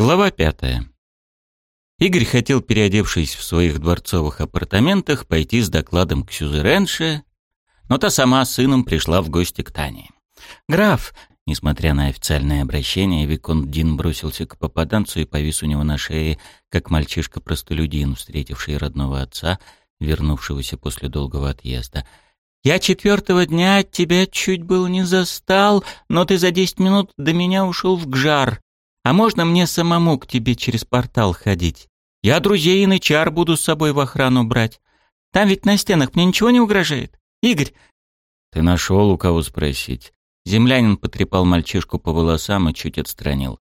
Глава пятая. Игорь хотел, переодевшись в своих дворцовых апартаментах, пойти с докладом к Сюзеренше, но та сама с сыном пришла в гости к Тане. «Граф!» Несмотря на официальное обращение, Виконт Дин бросился к попаданцу и повис у него на шее, как мальчишка-простолюдин, встретивший родного отца, вернувшегося после долгого отъезда. «Я четвертого дня тебя чуть было не застал, но ты за десять минут до меня ушел в Гжар. А можно мне самому к тебе через портал ходить? Я друзей и нычар буду с собой в охрану брать. Там ведь на стенах мне ничего не угрожает. Игорь!» «Ты нашел, у кого спросить?» Землянин потрепал мальчишку по волосам и чуть отстранил.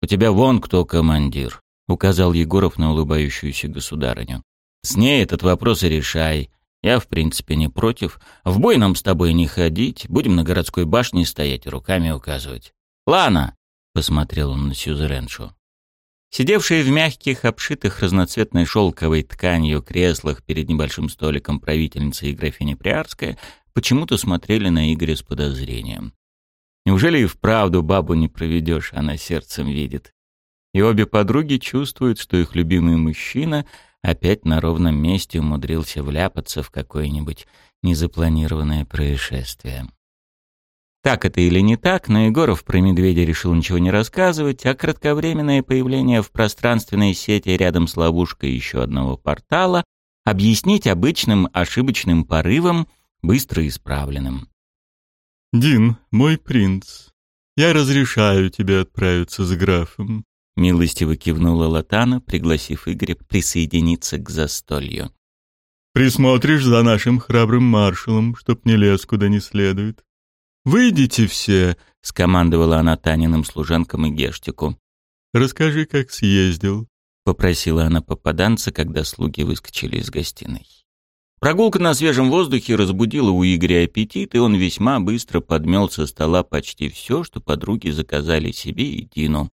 «У тебя вон кто командир», — указал Егоров на улыбающуюся государыню. «С ней этот вопрос и решай. Я, в принципе, не против. В бой нам с тобой не ходить. Будем на городской башне стоять и руками указывать. Лана, посмотрел он на Сюзереншу. Сидевшие в мягких, обшитых разноцветной шелковой тканью креслах перед небольшим столиком правительница и графиня Приарская почему-то смотрели на Игоря с подозрением. Неужели и вправду бабу не проведешь, она сердцем видит? И обе подруги чувствуют, что их любимый мужчина опять на ровном месте умудрился вляпаться в какое-нибудь незапланированное происшествие. Так это или не так, но Егоров про медведя решил ничего не рассказывать, а кратковременное появление в пространственной сети рядом с ловушкой еще одного портала объяснить обычным ошибочным порывом, быстро исправленным. «Дин, мой принц, я разрешаю тебе отправиться с графом», милостиво кивнула Латана, пригласив Игоря присоединиться к застолью. «Присмотришь за нашим храбрым маршалом, чтоб не лез куда не следует. «Выйдите все!» — скомандовала она Таниным служанкам и Гештику. «Расскажи, как съездил», — попросила она попаданца, когда слуги выскочили из гостиной. Прогулка на свежем воздухе разбудила у Игоря аппетит, и он весьма быстро подмел со стола почти все, что подруги заказали себе и Дину.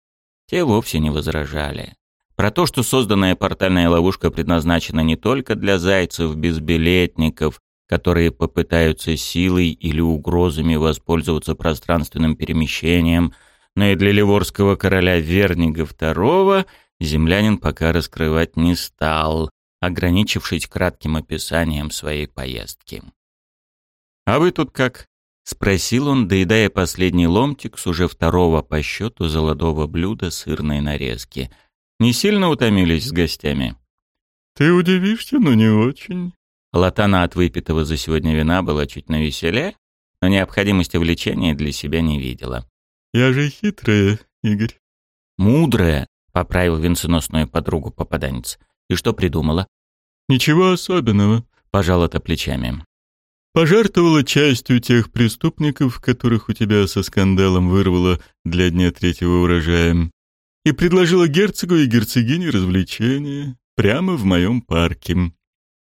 Те вовсе не возражали. Про то, что созданная портальная ловушка предназначена не только для зайцев-безбилетников, которые попытаются силой или угрозами воспользоваться пространственным перемещением, но и для ливорского короля Вернига II землянин пока раскрывать не стал, ограничившись кратким описанием своей поездки. «А вы тут как?» — спросил он, доедая последний ломтик с уже второго по счету золотого блюда сырной нарезки. «Не сильно утомились с гостями?» «Ты удивишься, но не очень», Латана от выпитого за сегодня вина была чуть навеселе, но необходимости в лечении для себя не видела. «Я же хитрая, Игорь». «Мудрая», — поправил венценосную подругу попаданец. «И что придумала?» «Ничего особенного», — пожала-то плечами. «Пожертвовала частью тех преступников, которых у тебя со скандалом вырвало для дня третьего урожая, и предложила герцогу и герцогине развлечения прямо в моем парке.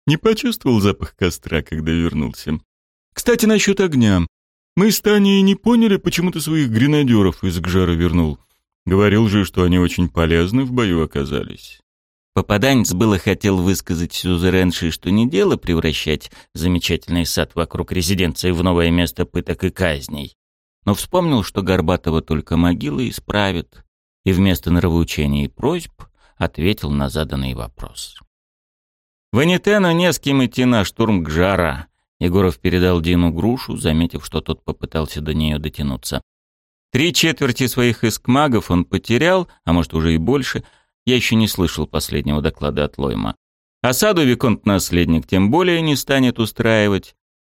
Не почувствовал запах костра, когда вернулся. Кстати, насчет огня. Мы с Таней не поняли, почему ты своих гренадеров из Гжара вернул. Говорил же, что они очень полезны в бою оказались. Попаданец было хотел высказать Сюзеренши, что не дело превращать замечательный сад вокруг резиденции в новое место пыток и казней. Но вспомнил, что Горбатова только могила исправит, и вместо нравоучений и просьб ответил на заданный вопрос. «Ванитену не с кем идти на штурм Гжара», — Егоров передал Дину грушу, заметив, что тот попытался до нее дотянуться. Три четверти своих искмагов он потерял, а может уже и больше. Я еще не слышал последнего доклада от Лойма. Осаду Виконт-наследник тем более не станет устраивать.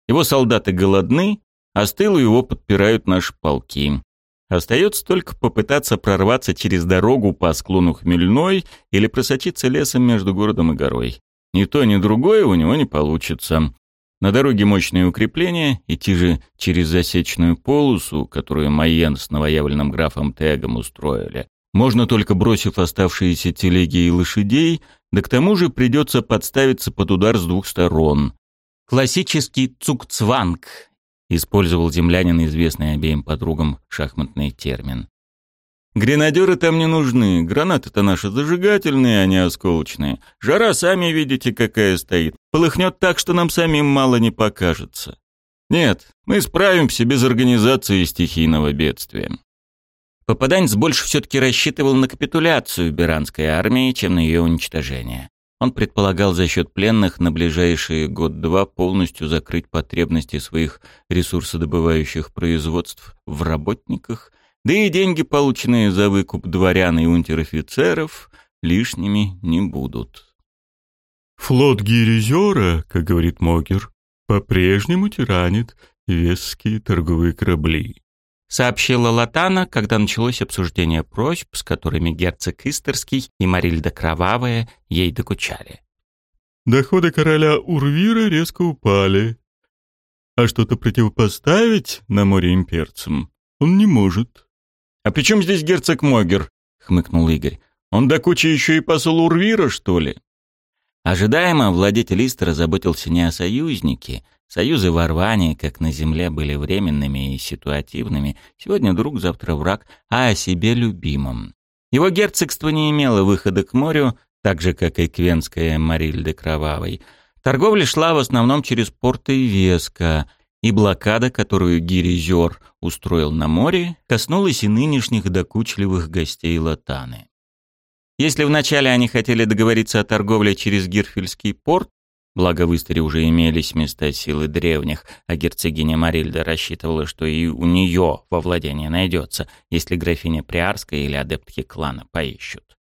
Его солдаты голодны, а с тылу его подпирают наши полки. Остается только попытаться прорваться через дорогу по склону Хмельной или просочиться лесом между городом и горой. Ни то, ни другое у него не получится. На дороге мощные укрепления, идти же через засечную полосу, которую Майен с новоявленным графом Тегом устроили, можно только бросив оставшиеся телеги и лошадей, да к тому же придется подставиться под удар с двух сторон. Классический цукцванг, использовал землянин известный обеим подругам шахматный термин. Гренадеры там не нужны, гранаты-то наши зажигательные, а не осколочные. Жара, сами видите, какая стоит. Полыхнет так, что нам самим мало не покажется. Нет, мы справимся без организации стихийного бедствия. Попаданец больше все-таки рассчитывал на капитуляцию Биранской армии, чем на ее уничтожение. Он предполагал за счет пленных на ближайшие год-два полностью закрыть потребности своих ресурсодобывающих производств в работниках, да и деньги, полученные за выкуп дворян и унтер-офицеров, лишними не будут. «Флот Гиризера, как говорит Могер, по-прежнему тиранит веские торговые корабли сообщила Латана, когда началось обсуждение просьб, с которыми герцог Истерский и Марильда Кровавая ей докучали. Доходы короля Урвира резко упали. А что-то противопоставить на море имперцам он не может. «А при чем здесь герцог Могер?» — хмыкнул Игорь. «Он до кучи еще и посол Урвира, что ли?» Ожидаемо владетель Истера заботился не о союзнике, Союзы в Орвании, как на земле, были временными и ситуативными. Сегодня друг, завтра враг, а о себе любимом. Его герцогство не имело выхода к морю, так же, как и Квенская Марильды Кровавой. Торговля шла в основном через порты Веска, и блокада, которую Гиризер устроил на море, коснулась и нынешних докучливых гостей Латаны. Если вначале они хотели договориться о торговле через Гирфельский порт, Благо в Истере уже имелись места силы древних, а герцогиня Марильда рассчитывала, что и у нее во владении найдется, если графиня Приарская или адептки клана поищут.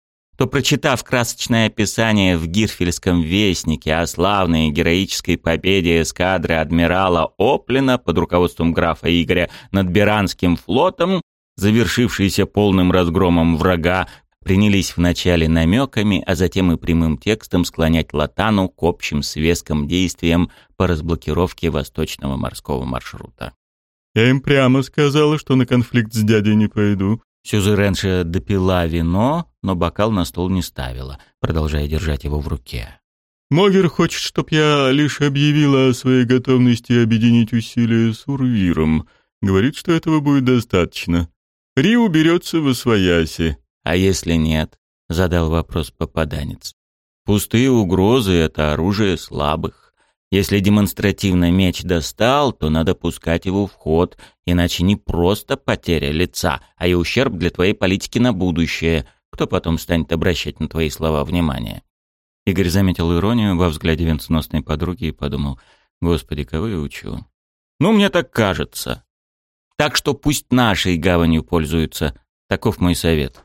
То, прочитав красочное описание в Гирфельском вестнике о славной героической победе эскадры адмирала Оплина под руководством графа Игоря над Биранским флотом, завершившийся полным разгромом врага, принялись вначале намеками, а затем и прямым текстом склонять Латану к общим свескам действиям по разблокировке восточного морского маршрута. «Я им прямо сказала, что на конфликт с дядей не пойду». Сюзеренша допила вино, но бокал на стол не ставила, продолжая держать его в руке. «Могер хочет, чтоб я лишь объявила о своей готовности объединить усилия с Урвиром. Говорит, что этого будет достаточно. Ри уберется в Освояси. А если нет? Задал вопрос попаданец. Пустые угрозы — это оружие слабых. Если демонстративно меч достал, то надо пускать его в ход, иначе не просто потеря лица, а и ущерб для твоей политики на будущее. Кто потом станет обращать на твои слова внимание? Игорь заметил иронию во взгляде венценосной подруги и подумал, «Господи, кого я учу?» «Ну, мне так кажется. Так что пусть нашей гаванью пользуются. Таков мой совет».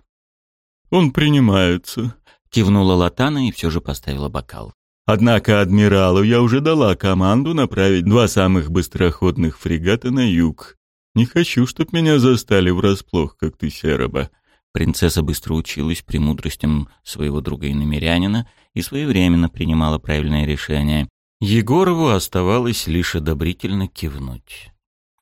Он принимается», — кивнула Латана и все же поставила бокал. «Однако адмиралу я уже дала команду направить два самых быстроходных фрегата на юг. Не хочу, чтоб меня застали врасплох, как ты, Сероба». Принцесса быстро училась премудростям своего друга и намерянина и своевременно принимала правильное решение. Егорову оставалось лишь одобрительно кивнуть.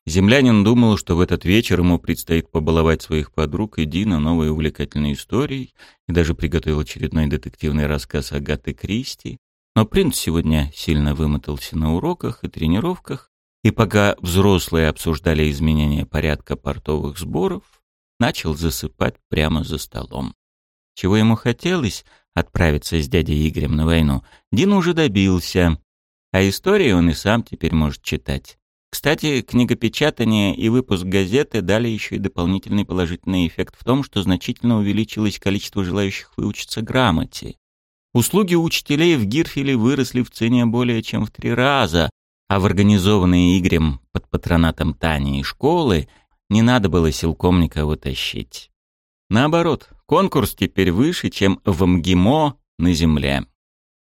Землянин думал, что в этот вечер ему предстоит побаловать своих подруг и Дина новой увлекательной историей, и даже приготовил очередной детективный рассказ Агаты Кристи. Но принц сегодня сильно вымотался на уроках и тренировках, и пока взрослые обсуждали изменения порядка портовых сборов, начал засыпать прямо за столом. Чего ему хотелось отправиться с дядей Игорем на войну, Дин уже добился, а истории он и сам теперь может читать. Кстати, книгопечатание и выпуск газеты дали еще и дополнительный положительный эффект в том, что значительно увеличилось количество желающих выучиться грамоте. Услуги учителей в Гирфеле выросли в цене более чем в три раза, а в организованные Игорем под патронатом Тани и школы не надо было силком никого тащить. Наоборот, конкурс теперь выше, чем в МГИМО на земле.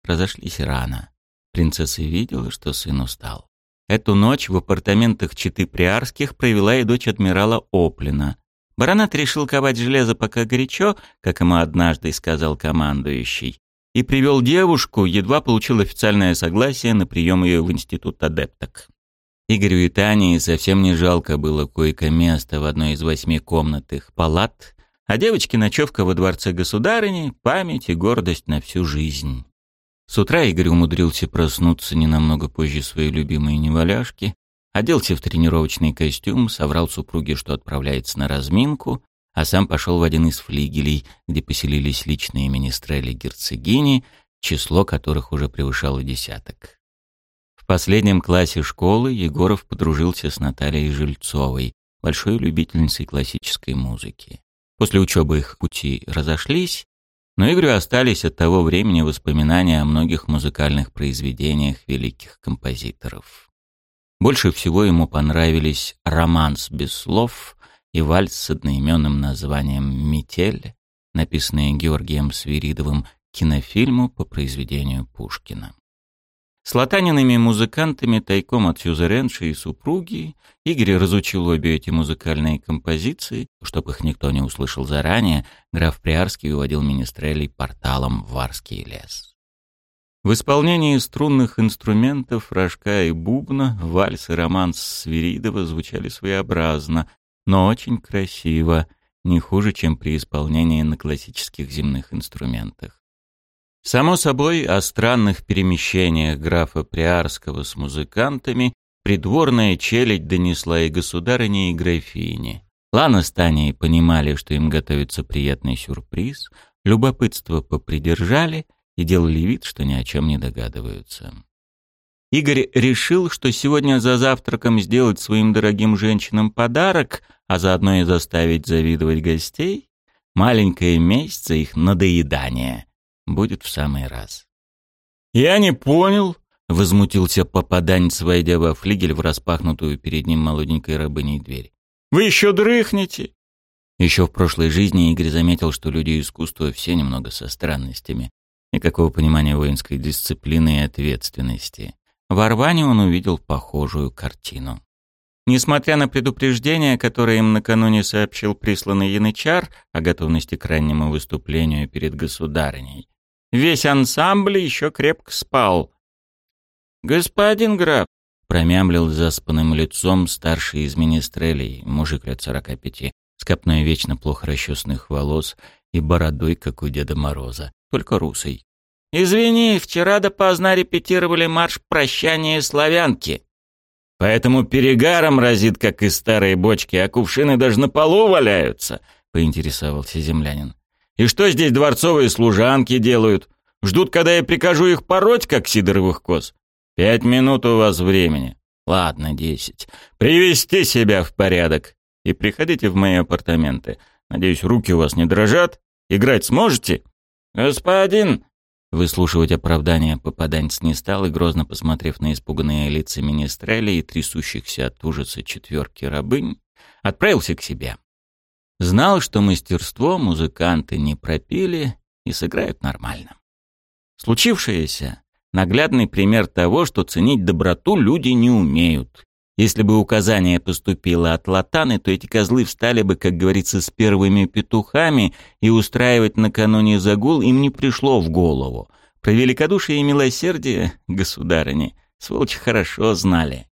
Разошлись рано. Принцесса видела, что сын устал. Эту ночь в апартаментах Читы Приарских провела и дочь адмирала Оплина. Баронет решил ковать железо пока горячо, как ему однажды сказал командующий, и привел девушку, едва получил официальное согласие на прием ее в институт адепток. Игорю и Тане совсем не жалко было койко-место в одной из восьми комнат их палат, а девочке ночевка во дворце государыни, память и гордость на всю жизнь. С утра Игорь умудрился проснуться не намного позже своей любимой неваляшки, оделся в тренировочный костюм, соврал супруге, что отправляется на разминку, а сам пошел в один из флигелей, где поселились личные министрели герцогини, число которых уже превышало десяток. В последнем классе школы Егоров подружился с Натальей Жильцовой, большой любительницей классической музыки. После учебы их пути разошлись, но Игорю остались от того времени воспоминания о многих музыкальных произведениях великих композиторов. Больше всего ему понравились «Романс без слов» и вальс с одноименным названием «Метель», написанные Георгием Свиридовым кинофильму по произведению Пушкина. С латаниными музыкантами тайком от сюзеренши и супруги Игорь разучил обе эти музыкальные композиции, чтобы их никто не услышал заранее, граф Приарский выводил министрелей порталом в Варский лес. В исполнении струнных инструментов, рожка и бубна, вальс и романс Свиридова звучали своеобразно, но очень красиво, не хуже, чем при исполнении на классических земных инструментах. Само собой, о странных перемещениях графа Приарского с музыкантами придворная челядь донесла и государыне, и графине. Лана с Таней понимали, что им готовится приятный сюрприз, любопытство попридержали и делали вид, что ни о чем не догадываются. Игорь решил, что сегодня за завтраком сделать своим дорогим женщинам подарок, а заодно и заставить завидовать гостей, маленькая месть за их надоедание будет в самый раз. «Я не понял», — возмутился попаданец, войдя во флигель в распахнутую перед ним молоденькой рабыней дверь. «Вы еще дрыхнете?» Еще в прошлой жизни Игорь заметил, что люди искусства все немного со странностями. Никакого понимания воинской дисциплины и ответственности. В Арване он увидел похожую картину. Несмотря на предупреждение, которое им накануне сообщил присланный янычар о готовности к раннему выступлению перед государыней, Весь ансамбль еще крепко спал. «Господин граф», — промямлил заспанным лицом старший из министрелей, мужик лет сорока пяти, с копной вечно плохо расчесанных волос и бородой, как у Деда Мороза, только русый. «Извини, вчера допоздна репетировали марш прощания славянки. Поэтому перегаром разит, как из старой бочки, а кувшины даже на полу валяются», — поинтересовался землянин. И что здесь дворцовые служанки делают? Ждут, когда я прикажу их пороть, как сидоровых коз? Пять минут у вас времени. Ладно, десять. Привести себя в порядок. И приходите в мои апартаменты. Надеюсь, руки у вас не дрожат? Играть сможете? Господин! Выслушивать оправдания попаданец не стал и, грозно посмотрев на испуганные лица министреля и трясущихся от ужаса четверки рабынь, отправился к себе. Знал, что мастерство музыканты не пропили и сыграют нормально. Случившееся — наглядный пример того, что ценить доброту люди не умеют. Если бы указание поступило от Латаны, то эти козлы встали бы, как говорится, с первыми петухами, и устраивать накануне загул им не пришло в голову. Про великодушие и милосердие, государыни, сволочи хорошо знали.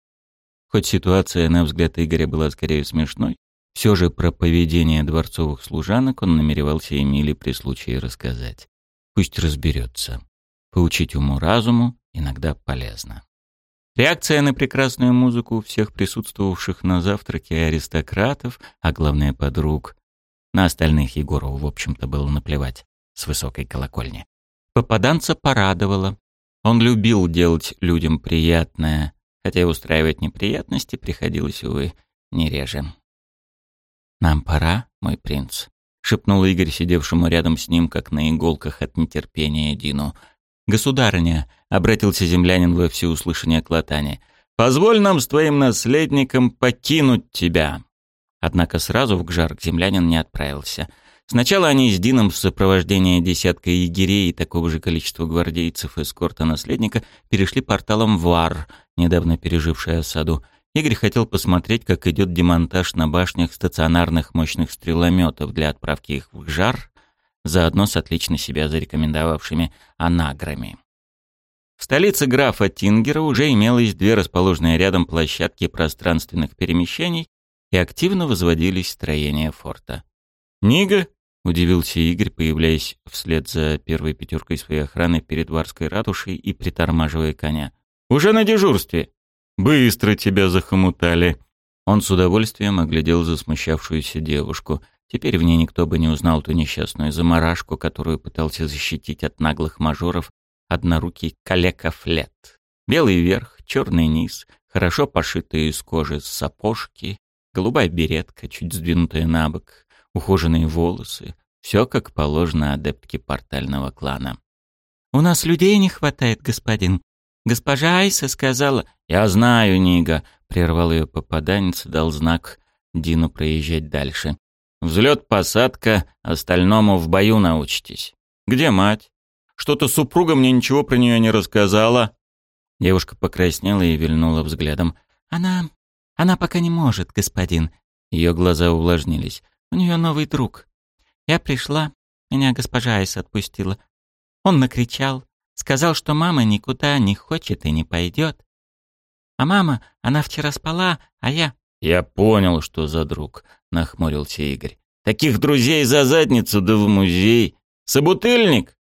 Хоть ситуация, на взгляд Игоря, была скорее смешной, все же про поведение дворцовых служанок он намеревался Эмиле при случае рассказать. Пусть разберется. Поучить уму-разуму иногда полезно. Реакция на прекрасную музыку всех присутствовавших на завтраке аристократов, а главное подруг, на остальных Егорову, в общем-то, было наплевать с высокой колокольни. Попаданца порадовало. Он любил делать людям приятное, хотя и устраивать неприятности приходилось, увы, не реже. «Нам пора, мой принц», — шепнул Игорь, сидевшему рядом с ним, как на иголках от нетерпения Дину. «Государыня», — обратился землянин во всеуслышание к Латане, — «позволь нам с твоим наследником покинуть тебя». Однако сразу в Гжар землянин не отправился. Сначала они с Дином в сопровождении десятка егерей и такого же количества гвардейцев эскорта наследника перешли порталом в Вар, недавно переживший осаду, Игорь хотел посмотреть, как идет демонтаж на башнях стационарных мощных стрелометов для отправки их в жар, заодно с отлично себя зарекомендовавшими анаграми. В столице графа Тингера уже имелось две расположенные рядом площадки пространственных перемещений и активно возводились строения форта. «Нига?» — удивился Игорь, появляясь вслед за первой пятеркой своей охраны перед Варской ратушей и притормаживая коня. «Уже на дежурстве!» Быстро тебя захомутали». Он с удовольствием оглядел засмущавшуюся девушку. Теперь в ней никто бы не узнал ту несчастную заморашку, которую пытался защитить от наглых мажоров однорукий калека Флет. Белый верх, черный низ, хорошо пошитые из кожи сапожки, голубая беретка, чуть сдвинутая на бок, ухоженные волосы. Все как положено адептке портального клана. «У нас людей не хватает, господин. Госпожа Айса сказала...» «Я знаю, Нига», — прервал ее попаданец и дал знак Дину проезжать дальше. «Взлет, посадка, остальному в бою научитесь». «Где мать? Что-то супруга мне ничего про нее не рассказала». Девушка покраснела и вильнула взглядом. «Она... она пока не может, господин». Ее глаза увлажнились. «У нее новый друг. Я пришла, меня госпожа Айс отпустила. Он накричал, сказал, что мама никуда не хочет и не пойдет. А мама, она вчера спала, а я... «Я понял, что за друг», — нахмурился Игорь. «Таких друзей за задницу да в музей. Собутыльник?»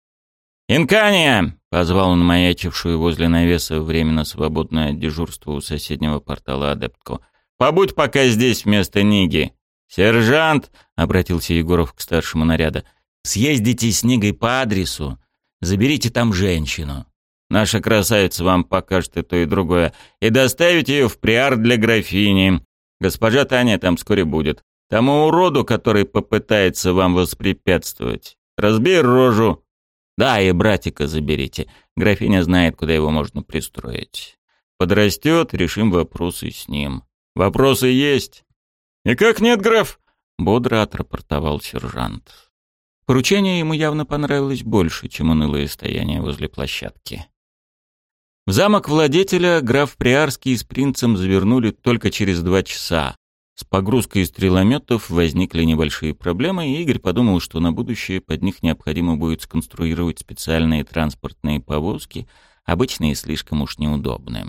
«Инкания!» — позвал он маячившую возле навеса временно свободное от дежурства у соседнего портала адептку. «Побудь пока здесь вместо Ниги. Сержант!» — обратился Егоров к старшему наряда. «Съездите с Нигой по адресу, заберите там женщину. Наша красавица вам покажет и то, и другое. И доставите ее в приар для графини. Госпожа Таня там вскоре будет. Тому уроду, который попытается вам воспрепятствовать. Разбей рожу. Да, и братика заберите. Графиня знает, куда его можно пристроить. Подрастет, решим вопросы с ним. Вопросы есть? Никак нет, граф? Бодро отрапортовал сержант. Поручение ему явно понравилось больше, чем унылое стояние возле площадки. В замок владетеля граф Приарский с принцем завернули только через два часа. С погрузкой стрелометов возникли небольшие проблемы, и Игорь подумал, что на будущее под них необходимо будет сконструировать специальные транспортные повозки, обычные слишком уж неудобные.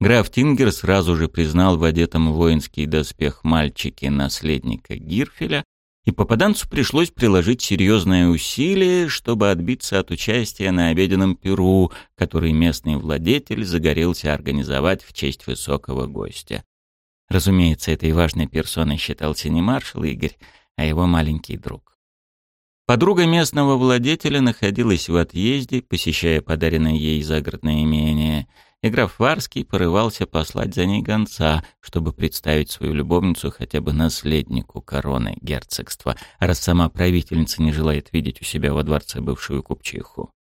Граф Тингер сразу же признал в одетом воинский доспех мальчике наследника Гирфеля, и попаданцу пришлось приложить серьезное усилие, чтобы отбиться от участия на обеденном перу, который местный владетель загорелся организовать в честь высокого гостя. Разумеется, этой важной персоной считался не маршал Игорь, а его маленький друг. Подруга местного владетеля находилась в отъезде, посещая подаренное ей загородное имение — и граф Варский порывался послать за ней гонца, чтобы представить свою любовницу хотя бы наследнику короны герцогства, раз сама правительница не желает видеть у себя во дворце бывшую купчиху.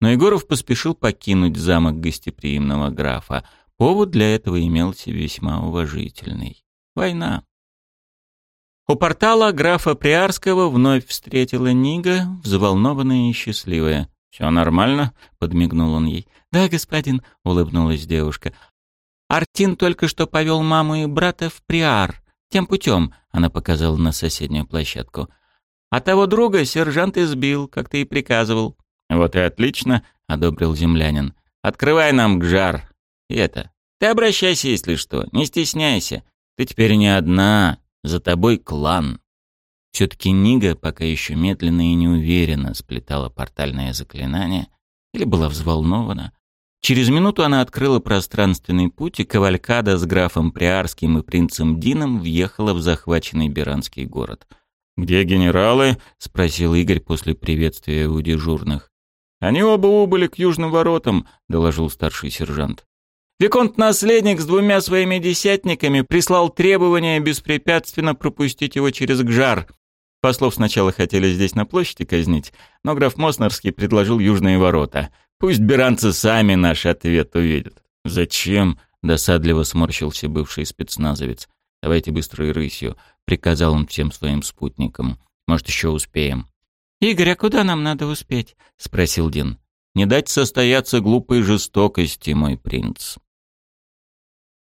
Но Егоров поспешил покинуть замок гостеприимного графа. Повод для этого имелся весьма уважительный. Война. У портала графа Приарского вновь встретила Нига, взволнованная и счастливая. «Все нормально?» — подмигнул он ей. «Да, господин», — улыбнулась девушка. «Артин только что повел маму и брата в Приар. Тем путем», — она показала на соседнюю площадку. «А того друга сержант избил, как ты и приказывал». «Вот и отлично», — одобрил землянин. «Открывай нам Гжар. И это, ты обращайся, если что, не стесняйся. Ты теперь не одна, за тобой клан». Все-таки Нига пока еще медленно и неуверенно сплетала портальное заклинание или была взволнована. Через минуту она открыла пространственный путь, и кавалькада с графом Приарским и принцем Дином въехала в захваченный Биранский город. «Где генералы?» — спросил Игорь после приветствия у дежурных. «Они оба убыли к южным воротам», — доложил старший сержант. Виконт-наследник с двумя своими десятниками прислал требование беспрепятственно пропустить его через Гжар, Послов сначала хотели здесь на площади казнить, но граф Моснерский предложил южные ворота. Пусть беранцы сами наш ответ увидят. «Зачем?» — досадливо сморщился бывший спецназовец. «Давайте быстро и рысью», — приказал он всем своим спутникам. «Может, еще успеем». «Игорь, а куда нам надо успеть?» — спросил Дин. «Не дать состояться глупой жестокости, мой принц».